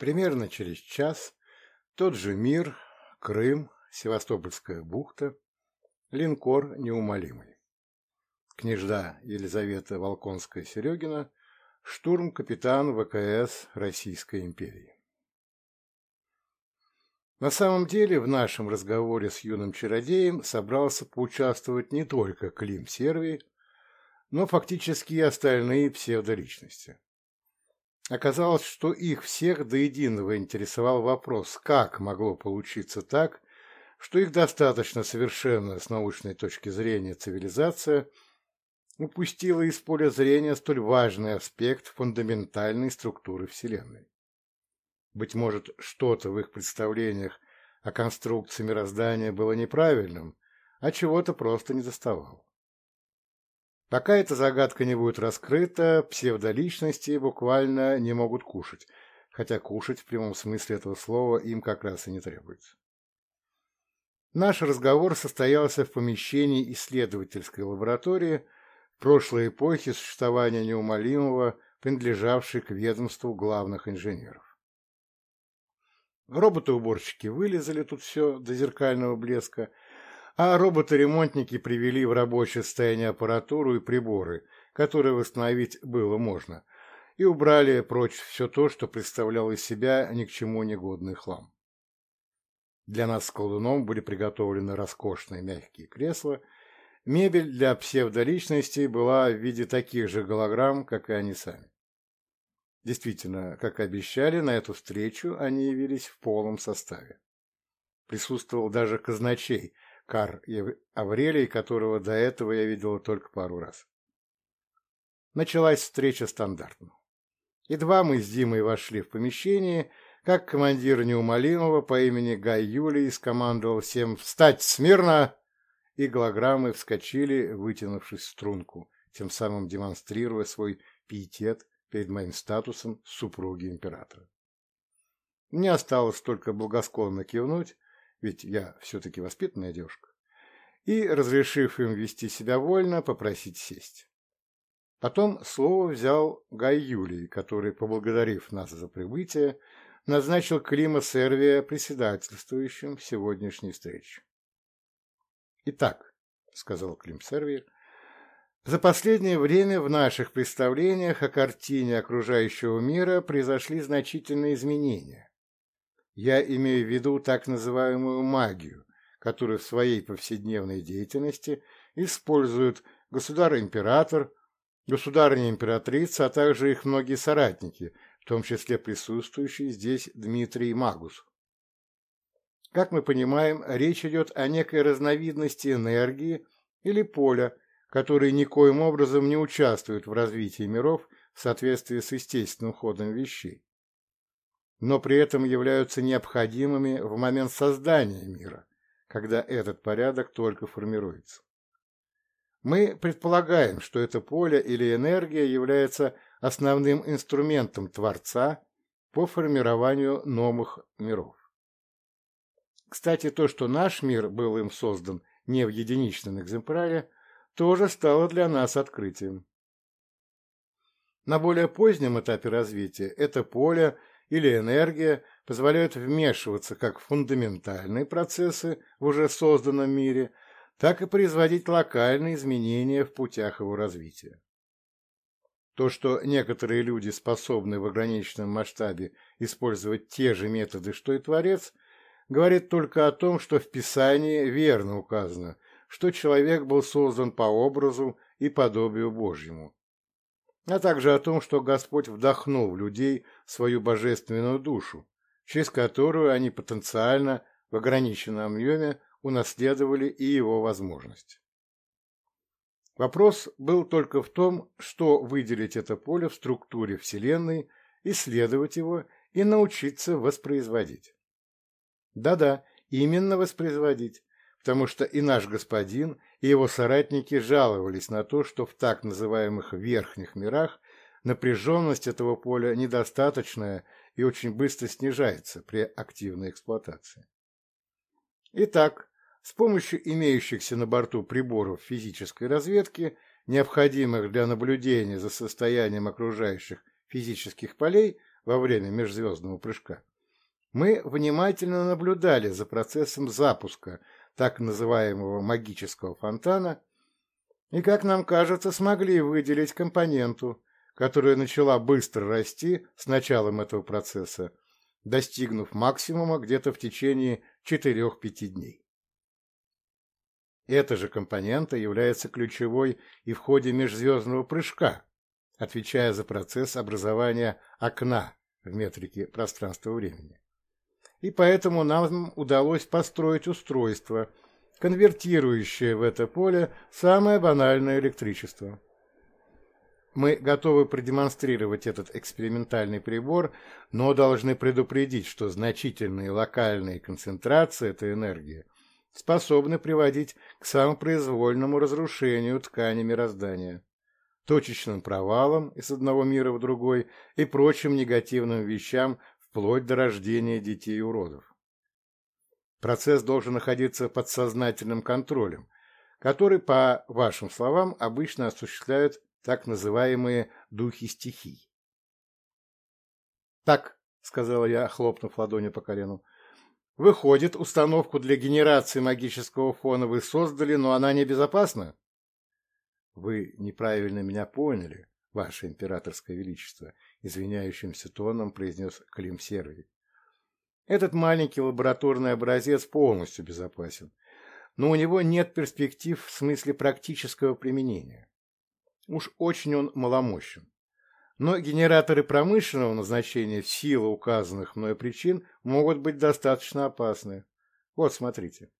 Примерно через час тот же мир, Крым, Севастопольская бухта, линкор неумолимый. Княжда Елизавета Волконская-Серегина, штурм-капитан ВКС Российской империи. На самом деле в нашем разговоре с юным чародеем собрался поучаствовать не только Клим Сервий, но фактически и остальные псевдоличности. Оказалось, что их всех до единого интересовал вопрос, как могло получиться так, что их достаточно совершенная с научной точки зрения цивилизация упустила из поля зрения столь важный аспект фундаментальной структуры Вселенной. Быть может, что-то в их представлениях о конструкции мироздания было неправильным, а чего-то просто не доставал. Пока эта загадка не будет раскрыта, псевдоличности буквально не могут кушать, хотя кушать в прямом смысле этого слова им как раз и не требуется. Наш разговор состоялся в помещении исследовательской лаборатории прошлой эпохи существования неумолимого, принадлежавшей к ведомству главных инженеров. Роботы-уборщики вылезали тут все до зеркального блеска, а роботы-ремонтники привели в рабочее состояние аппаратуру и приборы, которые восстановить было можно, и убрали прочь все то, что представляло из себя ни к чему негодный хлам. Для нас с колдуном были приготовлены роскошные мягкие кресла, мебель для псевдоличностей была в виде таких же голограмм, как и они сами. Действительно, как и обещали, на эту встречу они явились в полном составе. Присутствовал даже казначей, Кар Аврелий, которого до этого я видела только пару раз. Началась встреча стандартно. Едва мы с Димой вошли в помещение, как командир неумолимого по имени Гай Юлий скомандовал всем «Встать смирно!» и голограммы вскочили, вытянувшись в струнку, тем самым демонстрируя свой пиетет перед моим статусом супруги императора. Мне осталось только благосклонно кивнуть, ведь я все-таки воспитанная девушка, и, разрешив им вести себя вольно, попросить сесть. Потом слово взял Гай Юлий, который, поблагодарив нас за прибытие, назначил Клима Сервия председательствующим в сегодняшней встрече. «Итак», — сказал Клим Сервий, — за последнее время в наших представлениях о картине окружающего мира произошли значительные изменения. Я имею в виду так называемую магию, которую в своей повседневной деятельности используют государь-император, государыня-императрица, а также их многие соратники, в том числе присутствующий здесь Дмитрий Магус. Как мы понимаем, речь идет о некой разновидности энергии или поля, которые никоим образом не участвуют в развитии миров в соответствии с естественным ходом вещей, но при этом являются необходимыми в момент создания мира, когда этот порядок только формируется. Мы предполагаем, что это поле или энергия является основным инструментом Творца по формированию новых миров. Кстати, то, что наш мир был им создан не в единичном экземпляре, тоже стало для нас открытием. На более позднем этапе развития это поле или энергия позволяют вмешиваться как в фундаментальные процессы в уже созданном мире, так и производить локальные изменения в путях его развития. То, что некоторые люди способны в ограниченном масштабе использовать те же методы, что и Творец, говорит только о том, что в Писании верно указано – что человек был создан по образу и подобию Божьему, а также о том, что Господь вдохнул в людей свою божественную душу, через которую они потенциально в ограниченном объеме унаследовали и его возможность. Вопрос был только в том, что выделить это поле в структуре Вселенной, исследовать его и научиться воспроизводить. Да-да, именно воспроизводить, потому что и наш господин, и его соратники жаловались на то, что в так называемых верхних мирах напряженность этого поля недостаточная и очень быстро снижается при активной эксплуатации. Итак, с помощью имеющихся на борту приборов физической разведки, необходимых для наблюдения за состоянием окружающих физических полей, во время межзвездного прыжка, мы внимательно наблюдали за процессом запуска так называемого магического фонтана и, как нам кажется, смогли выделить компоненту, которая начала быстро расти с началом этого процесса, достигнув максимума где-то в течение 4-5 дней. Эта же компонента является ключевой и в ходе межзвездного прыжка, отвечая за процесс образования окна в метрике пространства-времени. И поэтому нам удалось построить устройство, конвертирующее в это поле самое банальное электричество. Мы готовы продемонстрировать этот экспериментальный прибор, но должны предупредить, что значительные локальные концентрации этой энергии способны приводить к самопроизвольному разрушению ткани мироздания, точечным провалам из одного мира в другой и прочим негативным вещам вплоть до рождения детей-уродов. Процесс должен находиться под сознательным контролем, который, по вашим словам, обычно осуществляют так называемые духи стихий. «Так», — сказала я, хлопнув ладонью по колену, Выходит, установку для генерации магического фона вы создали, но она небезопасна? Вы неправильно меня поняли, ваше императорское величество, извиняющимся тоном произнес Клим Сервий. Этот маленький лабораторный образец полностью безопасен, но у него нет перспектив в смысле практического применения. Уж очень он маломощен. Но генераторы промышленного назначения в силу указанных мной причин могут быть достаточно опасны. Вот, смотрите.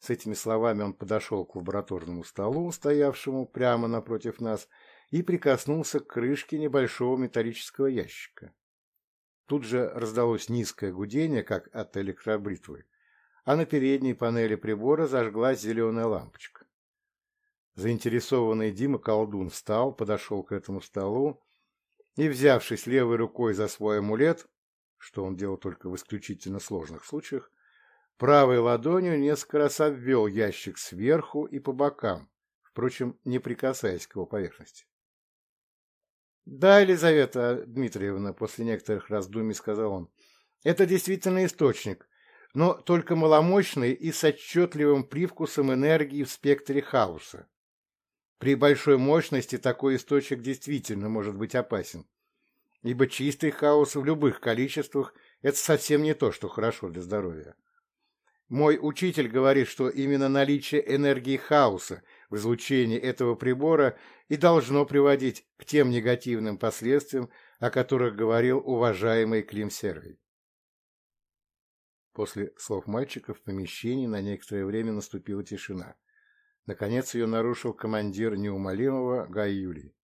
С этими словами он подошел к лабораторному столу, стоявшему прямо напротив нас, и прикоснулся к крышке небольшого металлического ящика. Тут же раздалось низкое гудение, как от электробритвы, а на передней панели прибора зажглась зеленая лампочка. Заинтересованный Дима колдун встал, подошел к этому столу и, взявшись левой рукой за свой амулет, что он делал только в исключительно сложных случаях, правой ладонью несколько раз обвел ящик сверху и по бокам, впрочем, не прикасаясь к его поверхности. «Да, Елизавета Дмитриевна», — после некоторых раздумий сказал он, — «это действительно источник, но только маломощный и с отчетливым привкусом энергии в спектре хаоса. При большой мощности такой источник действительно может быть опасен, ибо чистый хаос в любых количествах – это совсем не то, что хорошо для здоровья. Мой учитель говорит, что именно наличие энергии хаоса в излучении этого прибора и должно приводить к тем негативным последствиям, о которых говорил уважаемый Клим Сервий. После слов мальчика в помещении на некоторое время наступила тишина. Наконец ее нарушил командир неумолимого Гай Юлий.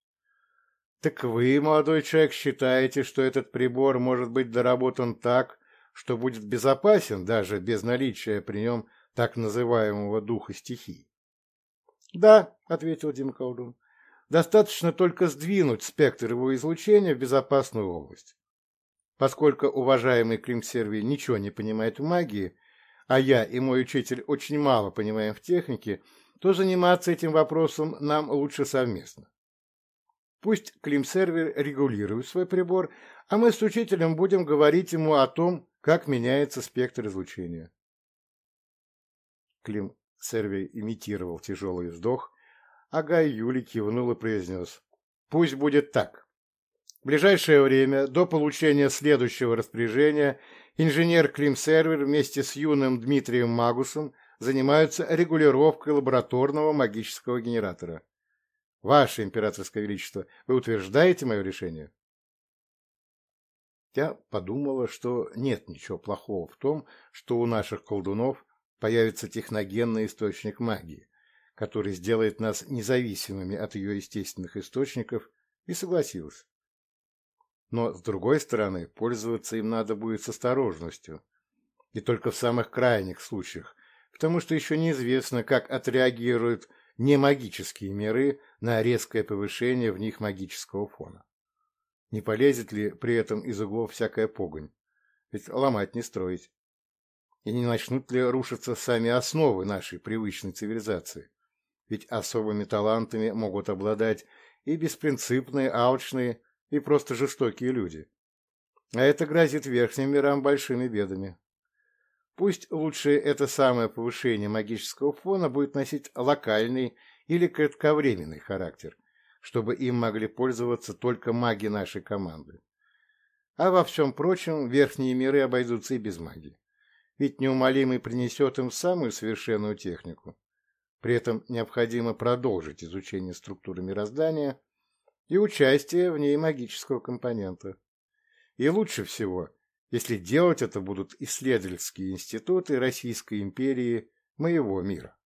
«Так вы, молодой человек, считаете, что этот прибор может быть доработан так, что будет безопасен даже без наличия при нем так называемого духа стихий?» «Да», — ответил Дима Колдун, — «достаточно только сдвинуть спектр его излучения в безопасную область. Поскольку уважаемый Климсервий ничего не понимает в магии, а я и мой учитель очень мало понимаем в технике, — то заниматься этим вопросом нам лучше совместно. Пусть Клим-сервер регулирует свой прибор, а мы с учителем будем говорить ему о том, как меняется спектр излучения. Клим-сервер имитировал тяжелый вздох, а Гай Юли кивнул и произнес. «Пусть будет так. В ближайшее время, до получения следующего распоряжения, инженер Клим-сервер вместе с юным Дмитрием Магусом занимаются регулировкой лабораторного магического генератора. Ваше императорское величество, вы утверждаете мое решение? Я подумала, что нет ничего плохого в том, что у наших колдунов появится техногенный источник магии, который сделает нас независимыми от ее естественных источников, и согласилась. Но, с другой стороны, пользоваться им надо будет с осторожностью, и только в самых крайних случаях, потому что еще неизвестно, как отреагируют немагические миры на резкое повышение в них магического фона. Не полезет ли при этом из углов всякая погонь? Ведь ломать не строить. И не начнут ли рушиться сами основы нашей привычной цивилизации? Ведь особыми талантами могут обладать и беспринципные, алчные, и просто жестокие люди. А это грозит верхним мирам большими бедами. Пусть лучше это самое повышение магического фона будет носить локальный или кратковременный характер, чтобы им могли пользоваться только маги нашей команды. А во всем прочем верхние миры обойдутся и без магии. Ведь неумолимый принесет им самую совершенную технику. При этом необходимо продолжить изучение структуры мироздания и участие в ней магического компонента. И лучше всего, если делать это будут исследовательские институты Российской империи моего мира.